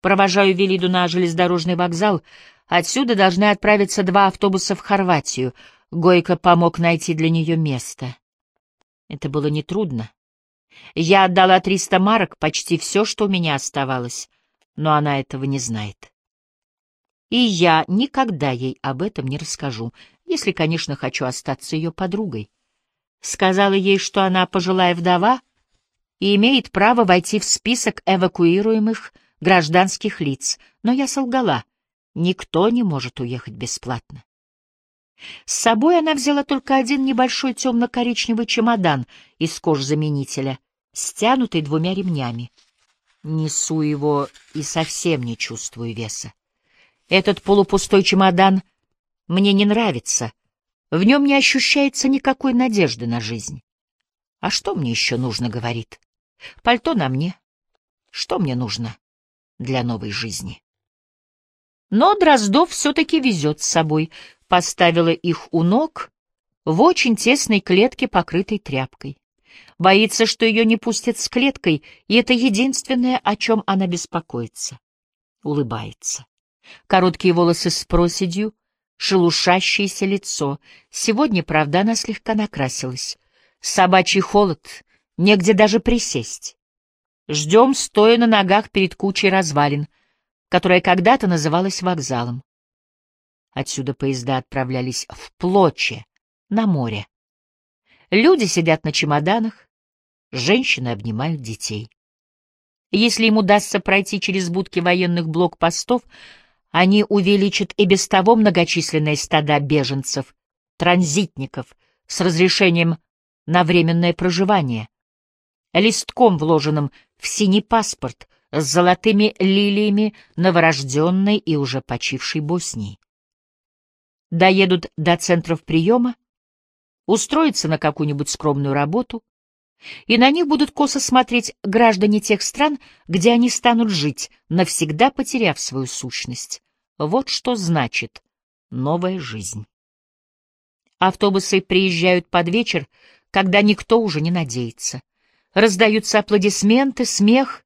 Провожаю Велиду на железнодорожный вокзал. Отсюда должны отправиться два автобуса в Хорватию. Гойко помог найти для нее место. Это было нетрудно. Я отдала 300 марок, почти все, что у меня оставалось, но она этого не знает. И я никогда ей об этом не расскажу, если, конечно, хочу остаться ее подругой. Сказала ей, что она пожилая вдова и имеет право войти в список эвакуируемых гражданских лиц, но я солгала. Никто не может уехать бесплатно. С собой она взяла только один небольшой темно-коричневый чемодан из кожзаменителя, стянутый двумя ремнями. Несу его и совсем не чувствую веса. Этот полупустой чемодан мне не нравится. В нем не ощущается никакой надежды на жизнь. А что мне еще нужно, говорит? Пальто на мне. Что мне нужно для новой жизни? Но Дроздов все-таки везет с собой. Поставила их у ног в очень тесной клетке, покрытой тряпкой. Боится, что ее не пустят с клеткой, и это единственное, о чем она беспокоится. Улыбается. Короткие волосы с проседью, шелушащееся лицо. Сегодня, правда, она слегка накрасилась. Собачий холод, негде даже присесть. Ждем, стоя на ногах перед кучей развалин, которая когда-то называлась вокзалом. Отсюда поезда отправлялись в Плоче, на море. Люди сидят на чемоданах, женщины обнимают детей. Если им удастся пройти через будки военных блокпостов, они увеличат и без того многочисленные стада беженцев, транзитников с разрешением на временное проживание, листком, вложенным в синий паспорт с золотыми лилиями новорожденной и уже почившей Боснии. Доедут до центров приема, устроятся на какую-нибудь скромную работу, и на них будут косо смотреть граждане тех стран, где они станут жить, навсегда потеряв свою сущность. Вот что значит новая жизнь. Автобусы приезжают под вечер, когда никто уже не надеется. Раздаются аплодисменты, смех.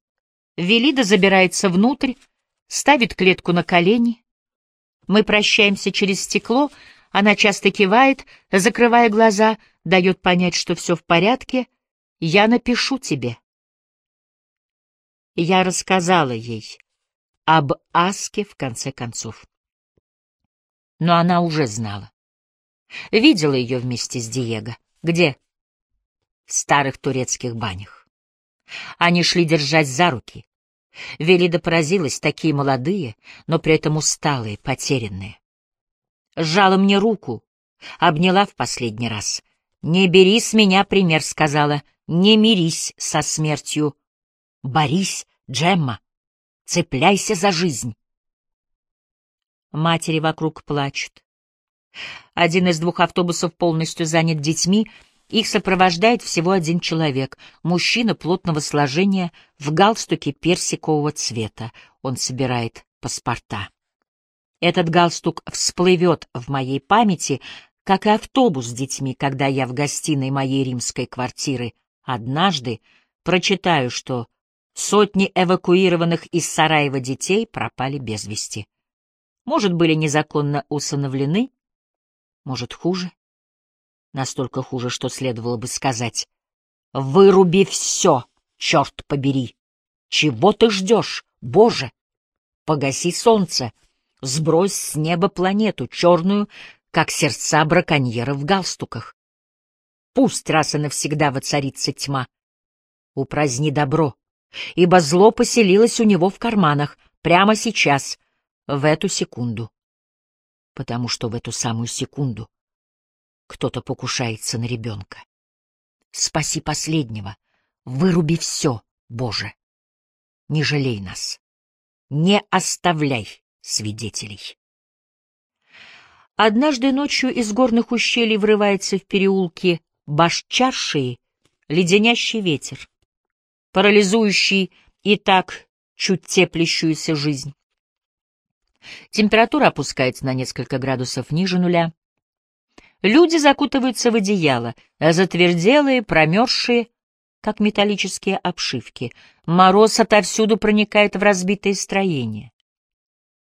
Велида забирается внутрь, ставит клетку на колени. Мы прощаемся через стекло, она часто кивает, закрывая глаза, дает понять, что все в порядке — я напишу тебе. Я рассказала ей об Аске в конце концов. Но она уже знала. Видела ее вместе с Диего. Где? В старых турецких банях. Они шли держать за руки. Велида поразилась, такие молодые, но при этом усталые, потерянные. Сжала мне руку, обняла в последний раз. «Не бери с меня пример», — сказала, — не мирись со смертью. Борись, Джемма. Цепляйся за жизнь. Матери вокруг плачут. Один из двух автобусов полностью занят детьми, их сопровождает всего один человек, мужчина плотного сложения в галстуке персикового цвета. Он собирает паспорта. Этот галстук всплывет в моей памяти, как и автобус с детьми, когда я в гостиной моей римской квартиры Однажды прочитаю, что сотни эвакуированных из Сараева детей пропали без вести. Может, были незаконно усыновлены, может, хуже. Настолько хуже, что следовало бы сказать. «Выруби все, черт побери! Чего ты ждешь, Боже? Погаси солнце, сбрось с неба планету, черную, как сердца браконьеров в галстуках. Пусть раз и навсегда воцарится тьма. Упраздни добро, ибо зло поселилось у него в карманах прямо сейчас, в эту секунду. Потому что в эту самую секунду кто-то покушается на ребенка. Спаси последнего, выруби все, Боже. Не жалей нас, не оставляй свидетелей. Однажды ночью из горных ущелий врывается в переулки башчаршие, леденящий ветер, парализующий и так чуть теплящуюся жизнь. Температура опускается на несколько градусов ниже нуля. Люди закутываются в одеяло, затверделые, промерзшие, как металлические обшивки. Мороз отовсюду проникает в разбитые строения.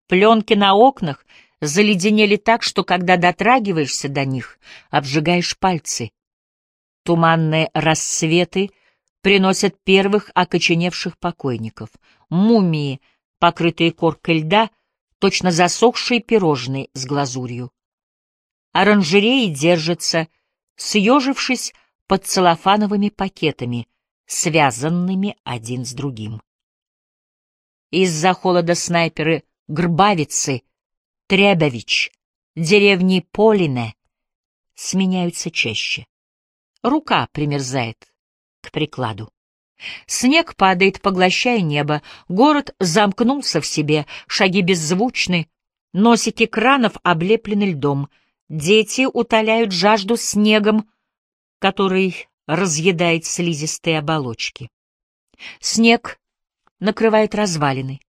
Пленки на окнах заледенели так, что когда дотрагиваешься до них, обжигаешь пальцы. Туманные рассветы приносят первых окоченевших покойников. Мумии, покрытые коркой льда, точно засохшие пирожные с глазурью. Оранжереи держатся, съежившись под целлофановыми пакетами, связанными один с другим. Из-за холода снайперы Грбавицы, Требович, деревни Полине сменяются чаще. Рука примерзает к прикладу. Снег падает, поглощая небо, город замкнулся в себе, шаги беззвучны, носики кранов облеплены льдом, дети утоляют жажду снегом, который разъедает слизистые оболочки. Снег накрывает развалины.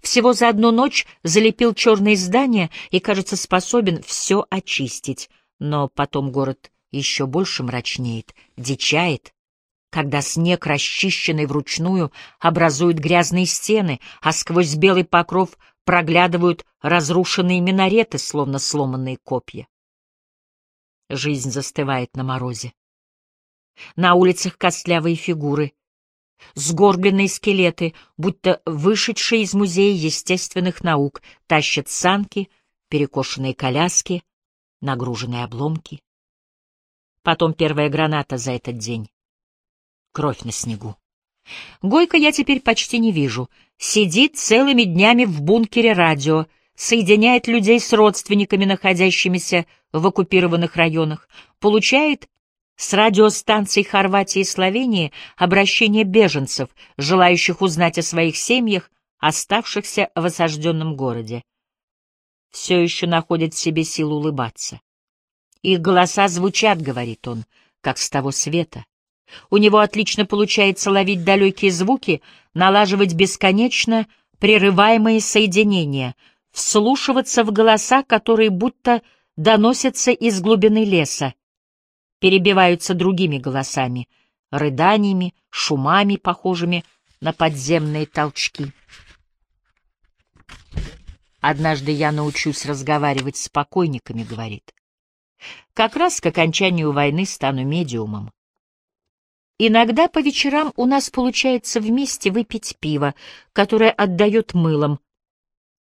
Всего за одну ночь залепил черные здания и, кажется, способен все очистить, но потом город еще больше мрачнеет, дичает, когда снег, расчищенный вручную, образует грязные стены, а сквозь белый покров проглядывают разрушенные минареты, словно сломанные копья. Жизнь застывает на морозе. На улицах костлявые фигуры, сгорбленные скелеты, будто вышедшие из музея естественных наук, тащат санки, перекошенные коляски, нагруженные обломки. Потом первая граната за этот день. Кровь на снегу. Гойка я теперь почти не вижу. Сидит целыми днями в бункере радио, соединяет людей с родственниками, находящимися в оккупированных районах, получает с радиостанций Хорватии и Словении обращение беженцев, желающих узнать о своих семьях, оставшихся в осажденном городе. Все еще находит в себе силу улыбаться. Их голоса звучат, говорит он, как с того света. У него отлично получается ловить далекие звуки, налаживать бесконечно прерываемые соединения, вслушиваться в голоса, которые будто доносятся из глубины леса, перебиваются другими голосами, рыданиями, шумами, похожими на подземные толчки. «Однажды я научусь разговаривать с покойниками», — говорит. «Как раз к окончанию войны стану медиумом. Иногда по вечерам у нас получается вместе выпить пиво, которое отдает мылом.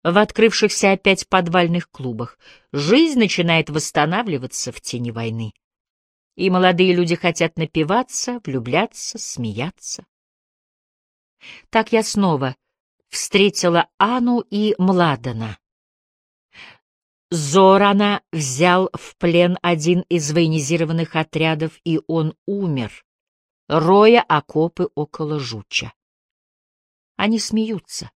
В открывшихся опять подвальных клубах жизнь начинает восстанавливаться в тени войны и молодые люди хотят напиваться, влюбляться, смеяться. Так я снова встретила Ану и Младена. Зорана взял в плен один из военизированных отрядов, и он умер, роя окопы около Жуча. Они смеются.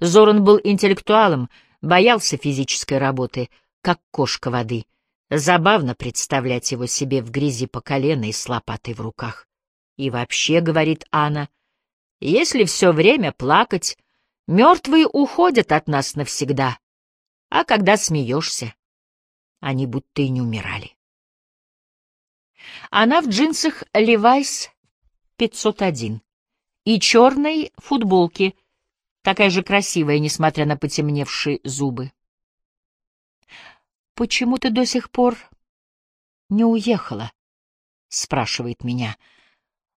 Зоран был интеллектуалом, боялся физической работы, как кошка воды — Забавно представлять его себе в грязи по колено и с лопатой в руках. И вообще, — говорит Анна, — если все время плакать, мертвые уходят от нас навсегда, а когда смеешься, они будто и не умирали. Она в джинсах Levi's 501 и черной футболке, такая же красивая, несмотря на потемневшие зубы. «Почему ты до сих пор не уехала?» — спрашивает меня.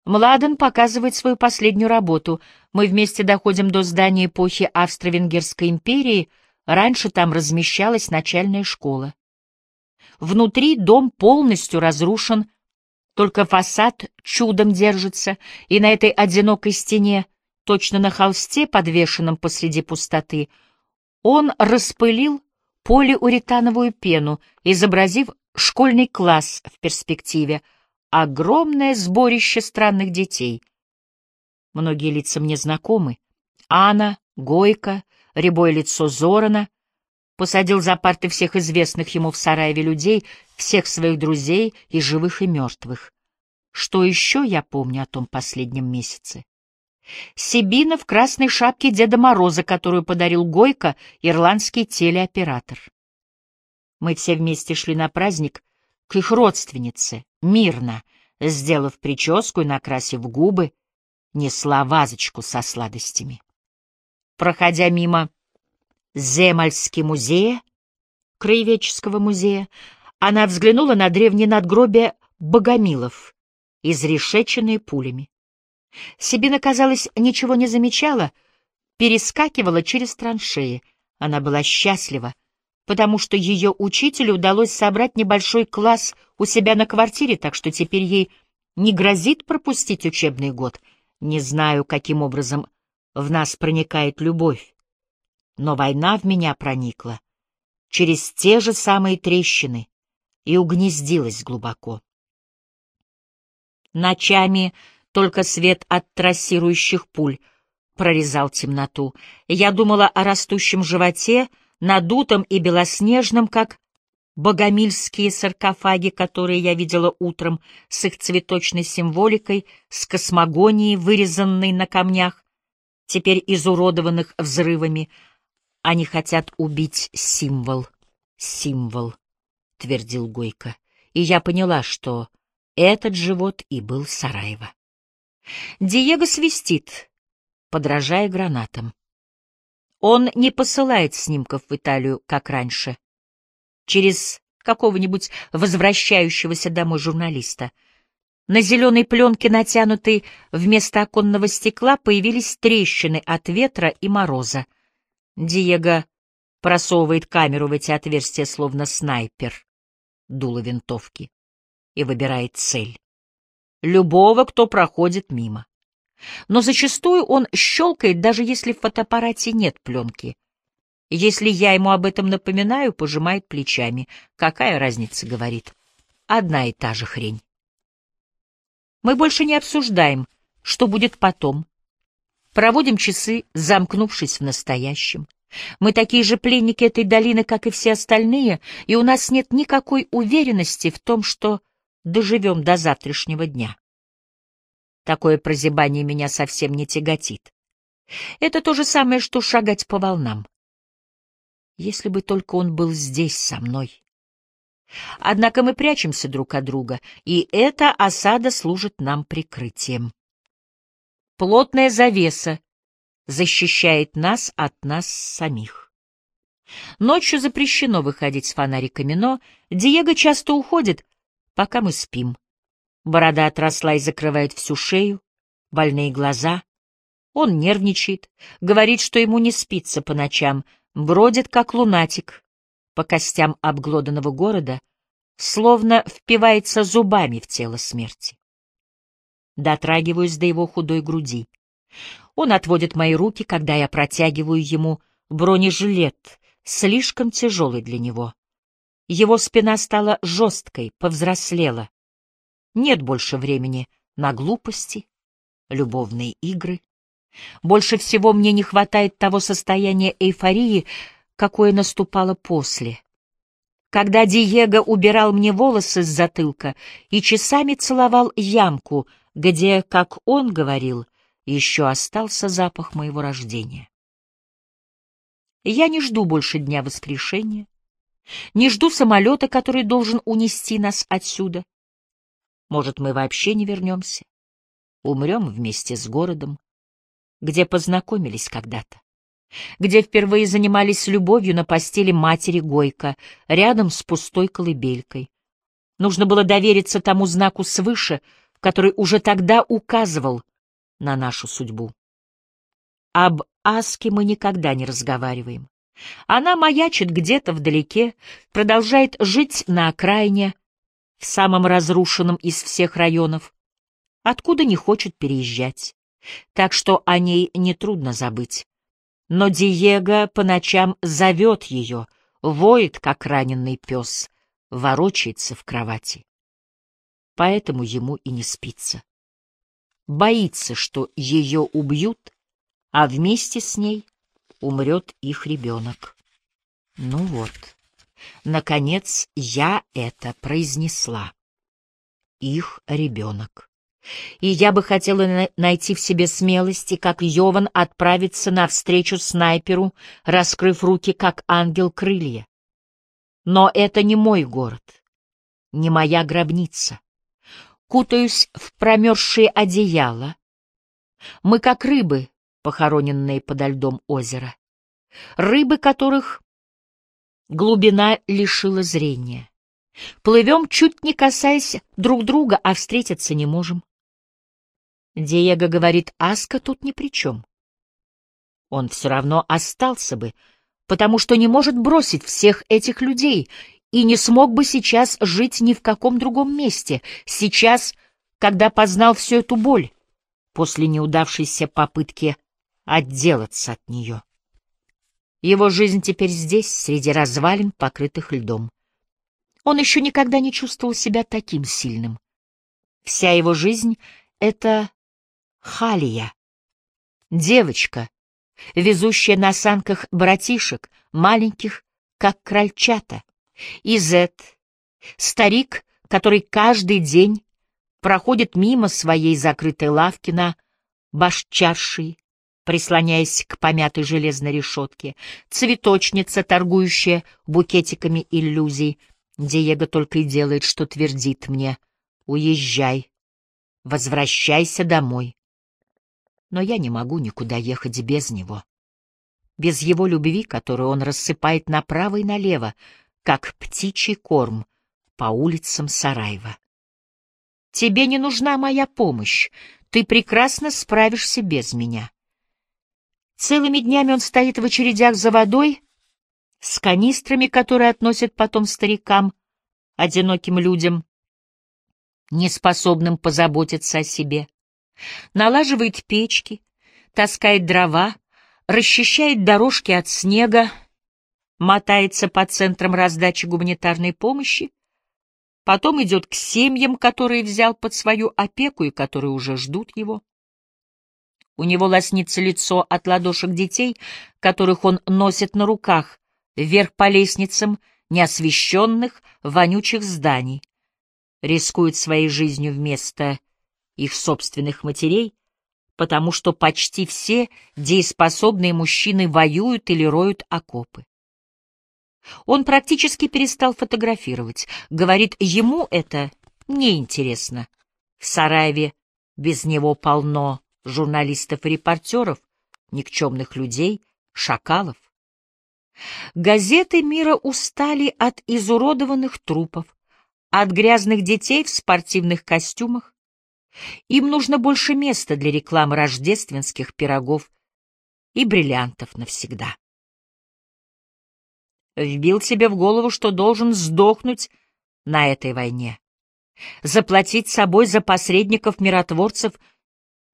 Младен показывает свою последнюю работу. Мы вместе доходим до здания эпохи Австро-Венгерской империи. Раньше там размещалась начальная школа. Внутри дом полностью разрушен, только фасад чудом держится, и на этой одинокой стене, точно на холсте, подвешенном посреди пустоты, он распылил полиуретановую пену, изобразив школьный класс в перспективе, огромное сборище странных детей. Многие лица мне знакомы. Анна, Гойка, рябое лицо Зорана. Посадил за парты всех известных ему в Сараеве людей, всех своих друзей, и живых, и мертвых. Что еще я помню о том последнем месяце? Сибина в красной шапке Деда Мороза, которую подарил Гойко, ирландский телеоператор. Мы все вместе шли на праздник к их родственнице, мирно, сделав прическу и накрасив губы, несла вазочку со сладостями. Проходя мимо Земальский музея, краеведческого музея, она взглянула на древние надгробия богомилов, изрешеченные пулями. Сибина, казалось, ничего не замечала, перескакивала через траншеи. Она была счастлива, потому что ее учителю удалось собрать небольшой класс у себя на квартире, так что теперь ей не грозит пропустить учебный год. Не знаю, каким образом в нас проникает любовь, но война в меня проникла через те же самые трещины и угнездилась глубоко. Ночами только свет от трассирующих пуль прорезал темноту. Я думала о растущем животе, надутом и белоснежном, как богомильские саркофаги, которые я видела утром, с их цветочной символикой, с космогонией, вырезанной на камнях, теперь изуродованных взрывами. Они хотят убить символ, символ, — твердил Гойко. И я поняла, что этот живот и был Сараева. Диего свистит, подражая гранатам. Он не посылает снимков в Италию, как раньше, через какого-нибудь возвращающегося домой журналиста. На зеленой пленке, натянутой вместо оконного стекла, появились трещины от ветра и мороза. Диего просовывает камеру в эти отверстия, словно снайпер, дуло винтовки, и выбирает цель любого, кто проходит мимо. Но зачастую он щелкает, даже если в фотоаппарате нет пленки. Если я ему об этом напоминаю, пожимает плечами. Какая разница, говорит. Одна и та же хрень. Мы больше не обсуждаем, что будет потом. Проводим часы, замкнувшись в настоящем. Мы такие же пленники этой долины, как и все остальные, и у нас нет никакой уверенности в том, что доживем до завтрашнего дня. Такое прозябание меня совсем не тяготит. Это то же самое, что шагать по волнам. Если бы только он был здесь со мной. Однако мы прячемся друг от друга, и эта осада служит нам прикрытием. Плотная завеса защищает нас от нас самих. Ночью запрещено выходить с фонариками, но Диего часто уходит, пока мы спим. Борода отросла и закрывает всю шею, больные глаза. Он нервничает, говорит, что ему не спится по ночам, бродит, как лунатик, по костям обглоданного города, словно впивается зубами в тело смерти. Дотрагиваюсь до его худой груди. Он отводит мои руки, когда я протягиваю ему бронежилет, слишком тяжелый для него. Его спина стала жесткой, повзрослела. Нет больше времени на глупости, любовные игры. Больше всего мне не хватает того состояния эйфории, какое наступало после. Когда Диего убирал мне волосы с затылка и часами целовал ямку, где, как он говорил, еще остался запах моего рождения. Я не жду больше дня воскрешения, не жду самолета, который должен унести нас отсюда. Может, мы вообще не вернемся, умрем вместе с городом, где познакомились когда-то, где впервые занимались любовью на постели матери Гойка, рядом с пустой колыбелькой. Нужно было довериться тому знаку свыше, который уже тогда указывал на нашу судьбу. Об Аске мы никогда не разговариваем. Она маячит где-то вдалеке, продолжает жить на окраине, в самом разрушенном из всех районов, откуда не хочет переезжать. Так что о ней нетрудно забыть. Но Диего по ночам зовет ее, воет, как раненый пес, ворочается в кровати. Поэтому ему и не спится. Боится, что ее убьют, а вместе с ней умрет их ребенок. Ну вот, наконец я это произнесла. Их ребенок. И я бы хотела найти в себе смелости, как Йован отправиться навстречу снайперу, раскрыв руки, как ангел крылья. Но это не мой город, не моя гробница. кутаюсь в промерзшие одеяла. Мы как рыбы, похороненные подо льдом озера. Рыбы, которых глубина лишила зрения. Плывем, чуть не касаясь друг друга, а встретиться не можем. Диего говорит, Аска тут ни при чем. Он все равно остался бы, потому что не может бросить всех этих людей и не смог бы сейчас жить ни в каком другом месте, сейчас, когда познал всю эту боль, после неудавшейся попытки отделаться от нее. Его жизнь теперь здесь, среди развалин, покрытых льдом. Он еще никогда не чувствовал себя таким сильным. Вся его жизнь — это Халия, девочка, везущая на санках братишек, маленьких, как крольчата, и Зет, старик, который каждый день проходит мимо своей закрытой лавки на башчарши, прислоняясь к помятой железной решетке, цветочница, торгующая букетиками иллюзий. Диего только и делает, что твердит мне «Уезжай, возвращайся домой». Но я не могу никуда ехать без него. Без его любви, которую он рассыпает направо и налево, как птичий корм по улицам Сараева. Тебе не нужна моя помощь, ты прекрасно справишься без меня. Целыми днями он стоит в очередях за водой, с канистрами, которые относят потом старикам, одиноким людям, неспособным позаботиться о себе. Налаживает печки, таскает дрова, расчищает дорожки от снега, мотается по центрам раздачи гуманитарной помощи, потом идет к семьям, которые взял под свою опеку и которые уже ждут его. У него лоснится лицо от ладошек детей, которых он носит на руках, вверх по лестницам неосвещенных, вонючих зданий. Рискует своей жизнью вместо их собственных матерей, потому что почти все дееспособные мужчины воюют или роют окопы. Он практически перестал фотографировать. Говорит, ему это неинтересно. В Сараеве без него полно журналистов и репортеров, никчемных людей, шакалов. Газеты мира устали от изуродованных трупов, от грязных детей в спортивных костюмах. Им нужно больше места для рекламы рождественских пирогов и бриллиантов навсегда. Вбил себе в голову, что должен сдохнуть на этой войне, заплатить собой за посредников-миротворцев —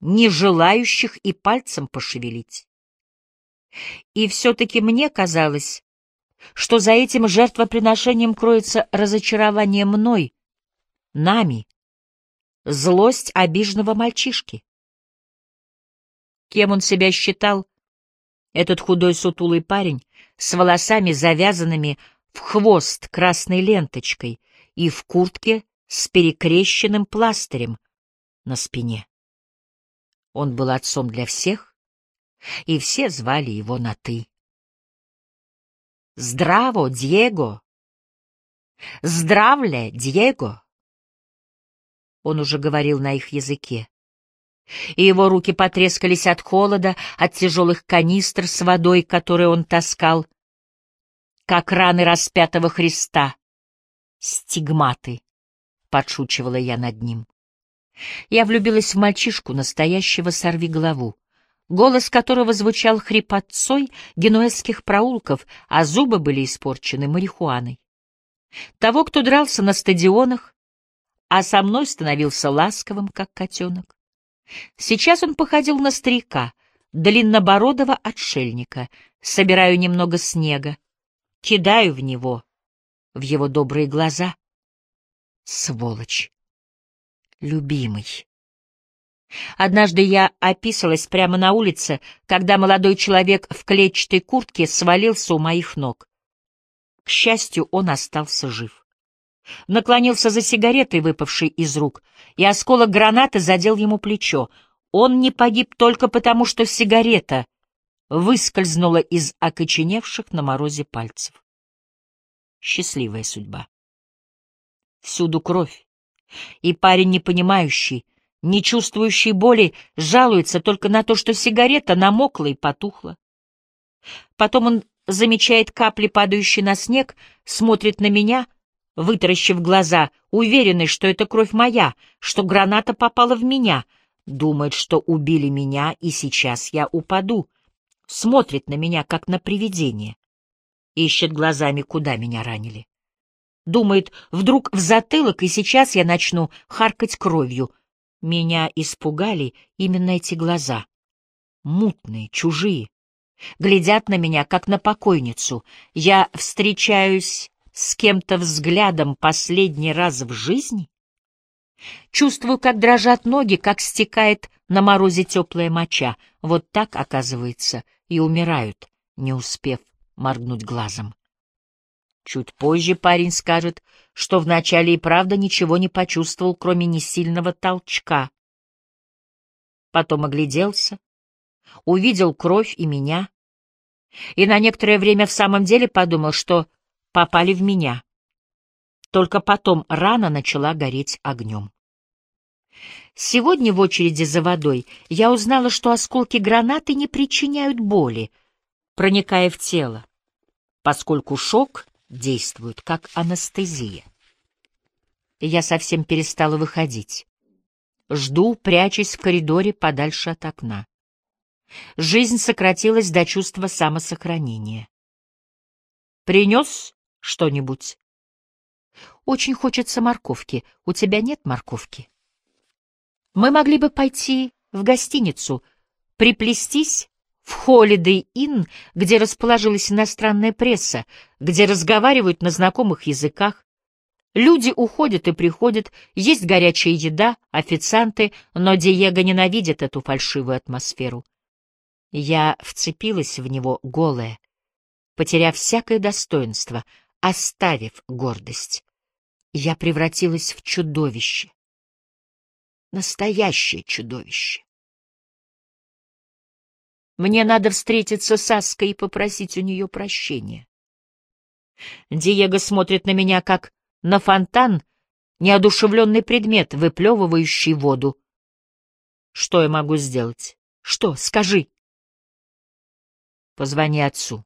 не желающих и пальцем пошевелить. И все-таки мне казалось, что за этим жертвоприношением кроется разочарование мной, нами, злость обиженного мальчишки. Кем он себя считал, этот худой сутулый парень с волосами, завязанными в хвост красной ленточкой и в куртке с перекрещенным пластырем на спине? Он был отцом для всех, и все звали его на «ты». «Здраво, Диего!» «Здравля, Диего!» Он уже говорил на их языке, и его руки потрескались от холода, от тяжелых канистр с водой, которые он таскал, как раны распятого Христа. «Стигматы!» — подшучивала я над ним. Я влюбилась в мальчишку, настоящего сорвиголову, голос которого звучал хрипотцой генуэзских проулков, а зубы были испорчены марихуаной. Того, кто дрался на стадионах, а со мной становился ласковым, как котенок. Сейчас он походил на старика, длиннобородого отшельника. Собираю немного снега, кидаю в него, в его добрые глаза. Сволочь! Любимый. Однажды я описалась прямо на улице, когда молодой человек в клетчатой куртке свалился у моих ног. К счастью, он остался жив. Наклонился за сигаретой, выпавшей из рук, и осколок гранаты задел ему плечо. Он не погиб только потому, что сигарета выскользнула из окоченевших на морозе пальцев. Счастливая судьба. Всюду кровь, И парень, не понимающий, не чувствующий боли, жалуется только на то, что сигарета намокла и потухла. Потом он замечает капли, падающие на снег, смотрит на меня, вытаращив глаза, уверенный, что это кровь моя, что граната попала в меня, думает, что убили меня, и сейчас я упаду, смотрит на меня, как на привидение, ищет глазами, куда меня ранили. Думает, вдруг в затылок, и сейчас я начну харкать кровью. Меня испугали именно эти глаза. Мутные, чужие. Глядят на меня, как на покойницу. Я встречаюсь с кем-то взглядом последний раз в жизни? Чувствую, как дрожат ноги, как стекает на морозе теплая моча. Вот так, оказывается, и умирают, не успев моргнуть глазом. Чуть позже парень скажет, что вначале и правда ничего не почувствовал, кроме несильного толчка. Потом огляделся, увидел кровь и меня, и на некоторое время в самом деле подумал, что попали в меня. Только потом рана начала гореть огнем. Сегодня в очереди за водой я узнала, что осколки гранаты не причиняют боли, проникая в тело, поскольку шок действует как анестезия. Я совсем перестала выходить. Жду, прячась в коридоре подальше от окна. Жизнь сократилась до чувства самосохранения. «Принес что-нибудь?» «Очень хочется морковки. У тебя нет морковки?» «Мы могли бы пойти в гостиницу, приплестись в Holiday Inn, где расположилась иностранная пресса, где разговаривают на знакомых языках. Люди уходят и приходят, есть горячая еда, официанты, но Диего ненавидит эту фальшивую атмосферу. Я вцепилась в него голая, потеряв всякое достоинство, оставив гордость. Я превратилась в чудовище. Настоящее чудовище. Мне надо встретиться с Аской и попросить у нее прощения. Диего смотрит на меня, как на фонтан, неодушевленный предмет, выплевывающий воду. Что я могу сделать? Что? Скажи. Позвони отцу.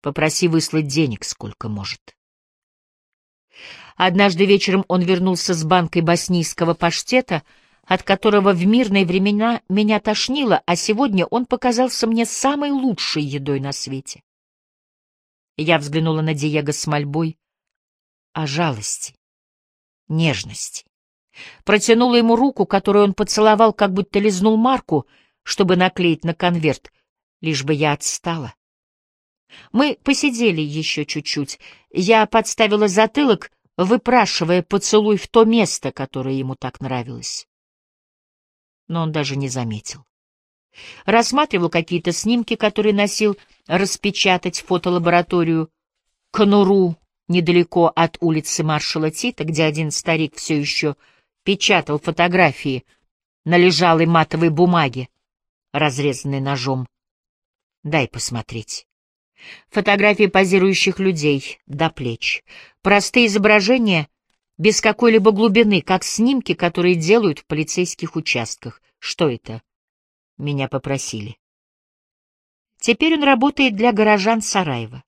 Попроси выслать денег, сколько может. Однажды вечером он вернулся с банкой боснийского паштета — от которого в мирные времена меня тошнило, а сегодня он показался мне самой лучшей едой на свете. Я взглянула на Диего с мольбой о жалости, нежности. Протянула ему руку, которую он поцеловал, как будто лизнул марку, чтобы наклеить на конверт, лишь бы я отстала. Мы посидели еще чуть-чуть. Я подставила затылок, выпрашивая поцелуй в то место, которое ему так нравилось но он даже не заметил. Рассматривал какие-то снимки, которые носил распечатать в фотолабораторию Конуру недалеко от улицы маршала Тита, где один старик все еще печатал фотографии на лежалой матовой бумаге, разрезанной ножом. Дай посмотреть. Фотографии позирующих людей до плеч. Простые изображения без какой-либо глубины, как снимки, которые делают в полицейских участках. Что это? Меня попросили. Теперь он работает для горожан Сараева.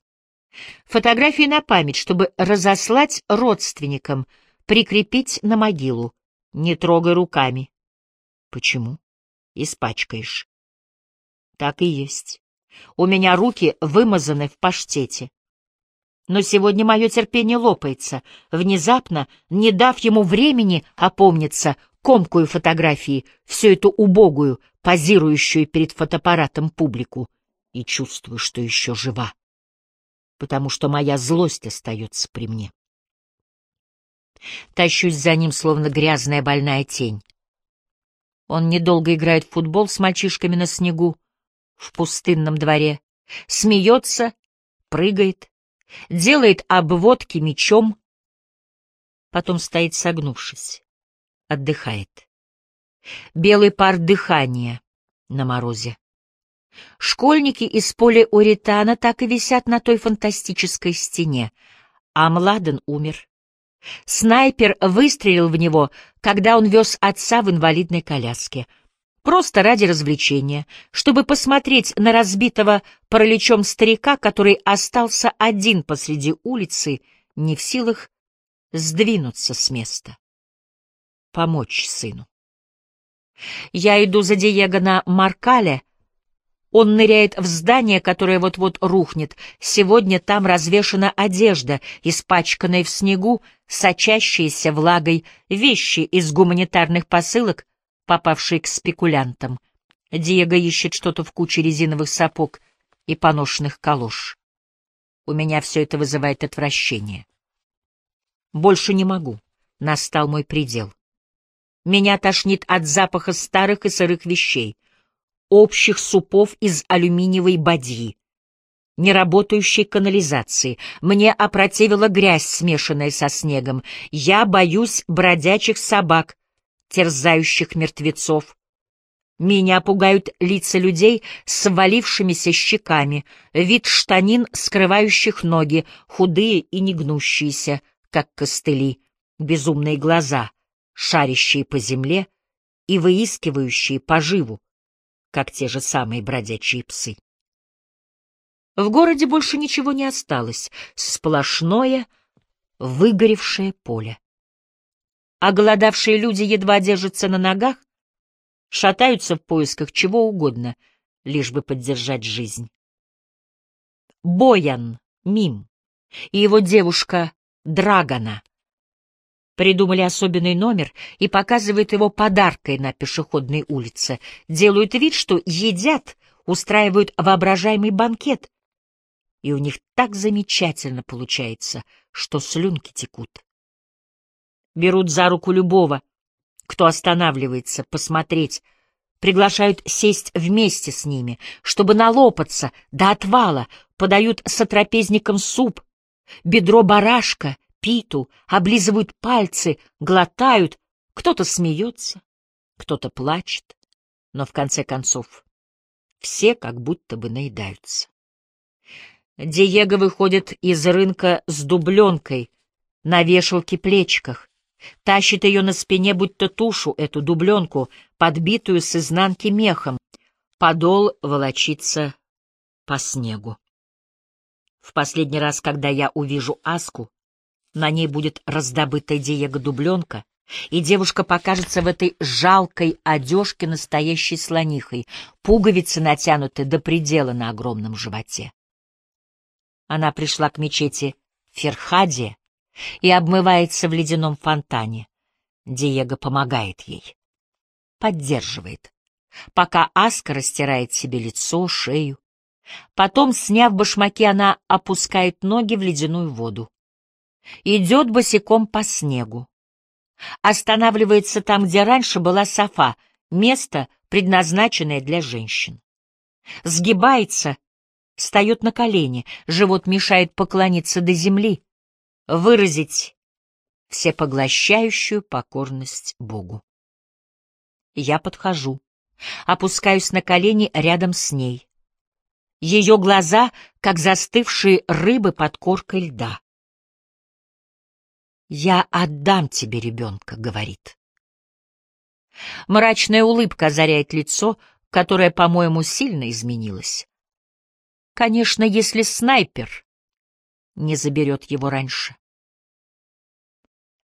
Фотографии на память, чтобы разослать родственникам, прикрепить на могилу. Не трогай руками. Почему? Испачкаешь. Так и есть. У меня руки вымазаны в паштете. Но сегодня мое терпение лопается. Внезапно, не дав ему времени опомниться, комкую фотографии, всю эту убогую, позирующую перед фотоаппаратом публику, и чувствую, что еще жива, потому что моя злость остается при мне. Тащусь за ним, словно грязная больная тень. Он недолго играет в футбол с мальчишками на снегу, в пустынном дворе, смеется, прыгает, делает обводки мечом, потом стоит согнувшись, отдыхает. Белый пар дыхания на морозе. Школьники из поля Оритана так и висят на той фантастической стене, а Младен умер. Снайпер выстрелил в него, когда он вез отца в инвалидной коляске. Просто ради развлечения, чтобы посмотреть на разбитого параличом старика, который остался один посреди улицы, не в силах сдвинуться с места. Помочь сыну. Я иду за Диего на Маркале. Он ныряет в здание, которое вот-вот рухнет. Сегодня там развешана одежда, испачканная в снегу, сочащиеся влагой, вещи из гуманитарных посылок, попавшие к спекулянтам. Диего ищет что-то в куче резиновых сапог и поношенных калош. У меня все это вызывает отвращение. Больше не могу. Настал мой предел. Меня тошнит от запаха старых и сырых вещей, общих супов из алюминиевой бадьи, неработающей канализации. Мне опротивила грязь, смешанная со снегом. Я боюсь бродячих собак, терзающих мертвецов. Меня пугают лица людей с свалившимися щеками, вид штанин, скрывающих ноги, худые и негнущиеся, как костыли, безумные глаза — шарящие по земле и выискивающие поживу, как те же самые бродячие псы. В городе больше ничего не осталось, сплошное, выгоревшее поле. А голодавшие люди едва держатся на ногах, шатаются в поисках чего угодно, лишь бы поддержать жизнь. Боян Мим и его девушка Драгона придумали особенный номер и показывают его подаркой на пешеходной улице, делают вид, что едят, устраивают воображаемый банкет. И у них так замечательно получается, что слюнки текут. Берут за руку любого, кто останавливается, посмотреть, приглашают сесть вместе с ними, чтобы налопаться до отвала, подают сотрапезникам суп, бедро барашка — питу, облизывают пальцы, глотают, кто-то смеется, кто-то плачет, но в конце концов все как будто бы наедаются. Диего выходит из рынка с дубленкой на вешалке-плечках, тащит ее на спине, будто тушу, эту дубленку, подбитую с изнанки мехом. Подол волочится по снегу. В последний раз, когда я увижу Аску, на ней будет раздобыта Диего-дубленка, и девушка покажется в этой жалкой одежке настоящей слонихой, пуговицы натянуты до предела на огромном животе. Она пришла к мечети Ферхаде и обмывается в ледяном фонтане. Диего помогает ей, поддерживает, пока Аска растирает себе лицо, шею. Потом, сняв башмаки, она опускает ноги в ледяную воду идет босиком по снегу. Останавливается там, где раньше была софа, место, предназначенное для женщин. Сгибается, встает на колени, живот мешает поклониться до земли, выразить всепоглощающую покорность Богу. Я подхожу, опускаюсь на колени рядом с ней. Ее глаза, как застывшие рыбы под коркой льда. «Я отдам тебе ребенка», — говорит. Мрачная улыбка озаряет лицо, которое, по-моему, сильно изменилось. Конечно, если снайпер не заберет его раньше.